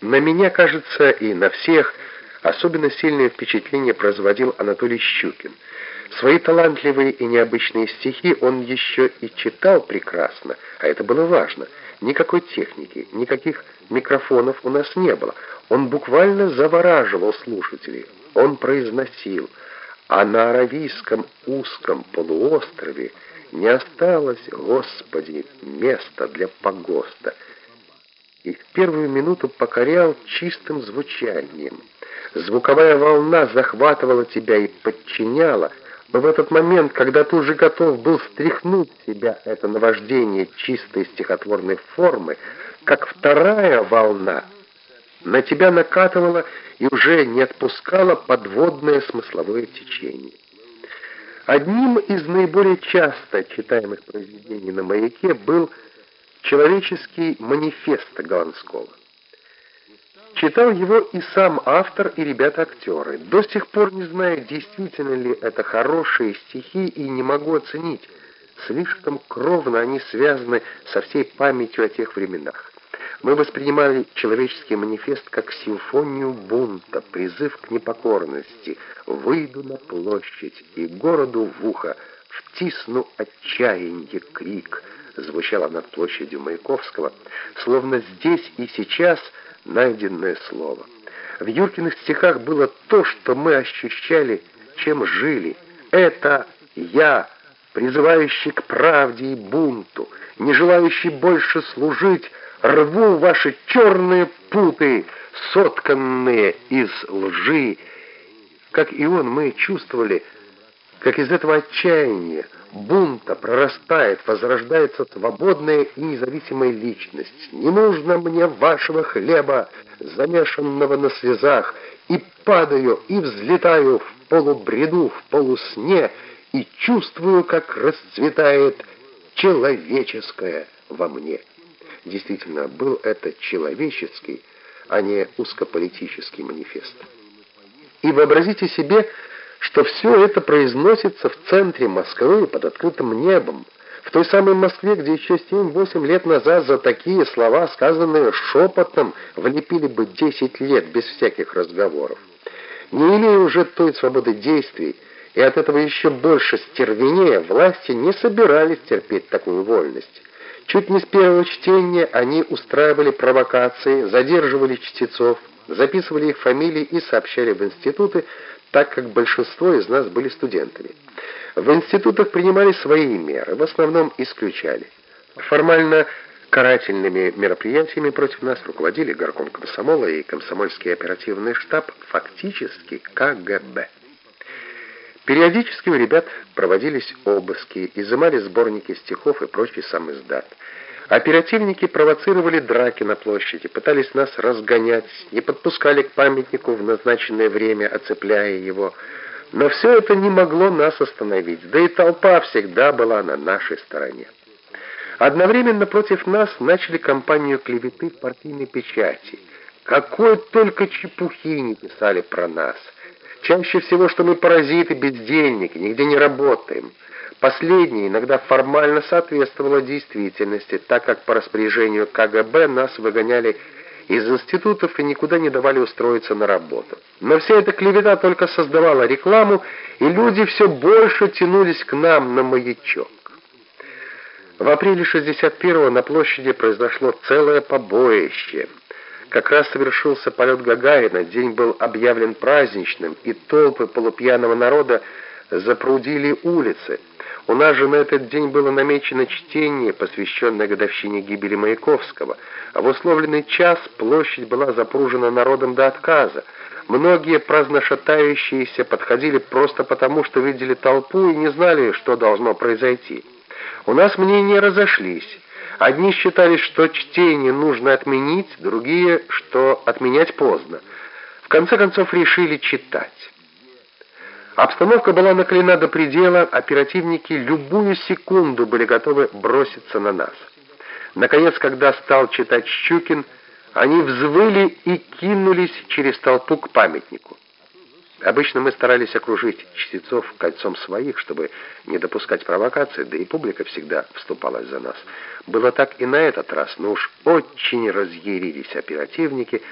На меня, кажется, и на всех особенно сильное впечатление производил Анатолий Щукин. Свои талантливые и необычные стихи он еще и читал прекрасно, а это было важно. Никакой техники, никаких микрофонов у нас не было. Он буквально завораживал слушателей. Он произносил, а на Аравийском узком полуострове не осталось, Господи, места для погоста первую минуту покорял чистым звучанием. Звуковая волна захватывала тебя и подчиняла, но в этот момент, когда ты уже готов был стряхнуть себя это наваждение чистой стихотворной формы, как вторая волна на тебя накатывала и уже не отпускала подводное смысловое течение. Одним из наиболее часто читаемых произведений на «Маяке» был «Человеческий манифест» Голландского. Читал его и сам автор, и ребята-актеры. До сих пор не знаю, действительно ли это хорошие стихи, и не могу оценить. Слишком кровно они связаны со всей памятью о тех временах. Мы воспринимали человеческий манифест как симфонию бунта, призыв к непокорности. «Выйду на площадь и городу в ухо втисну отчаяние крик» звучало над площадью Маяковского, словно здесь и сейчас найденное слово. В Юркиных стихах было то, что мы ощущали, чем жили. Это я, призывающий к правде и бунту, не желающий больше служить, рву ваши черные путы, сотканные из лжи. Как и он, мы чувствовали, как из этого отчаяния, бунта прорастает, возрождается свободная и независимая личность. Не нужно мне вашего хлеба, замешанного на слезах, и падаю, и взлетаю в полубреду, в полусне, и чувствую, как расцветает человеческое во мне. Действительно, был это человеческий, а не узкополитический манифест. И вообразите себе, что все это произносится в центре Москвы под открытым небом, в той самой Москве, где еще 7-8 лет назад за такие слова, сказанные шепотом, влепили бы 10 лет без всяких разговоров. Не имея уже той свободы действий, и от этого еще больше стервенея, власти не собирались терпеть такую вольность. Чуть не с первого чтения они устраивали провокации, задерживали чтецов, записывали их фамилии и сообщали в институты, так как большинство из нас были студентами. В институтах принимали свои меры, в основном исключали. Формально карательными мероприятиями против нас руководили горком комсомола и комсомольский оперативный штаб, фактически КГБ. Периодически у ребят проводились обыски, изымали сборники стихов и прочий сам издат. Оперативники провоцировали драки на площади, пытались нас разгонять, не подпускали к памятнику в назначенное время, оцепляя его. Но все это не могло нас остановить, да и толпа всегда была на нашей стороне. Одновременно против нас начали кампанию клеветы в партийной печати. Какой только чепухи не писали про нас. Чаще всего, что мы паразиты, бездельники, нигде не работаем. Последнее иногда формально соответствовало действительности, так как по распоряжению КГБ нас выгоняли из институтов и никуда не давали устроиться на работу. Но вся эта клевета только создавала рекламу, и люди все больше тянулись к нам на маячок. В апреле 61-го на площади произошло целое побоище. Как раз совершился полет Гагарина, день был объявлен праздничным, и толпы полупьяного народа запрудили улицы. У нас же на этот день было намечено чтение, посвященное годовщине гибели Маяковского, а в условленный час площадь была запружена народом до отказа. Многие праздношатающиеся подходили просто потому, что видели толпу и не знали, что должно произойти. У нас мнения разошлись. Одни считали, что чтение нужно отменить, другие, что отменять поздно. В конце концов решили читать. Обстановка была накалена до предела, оперативники любую секунду были готовы броситься на нас. Наконец, когда стал читать Щукин, они взвыли и кинулись через толпу к памятнику. Обычно мы старались окружить чтецов кольцом своих, чтобы не допускать провокаций, да и публика всегда вступалась за нас. Было так и на этот раз, но уж очень разъярились оперативники,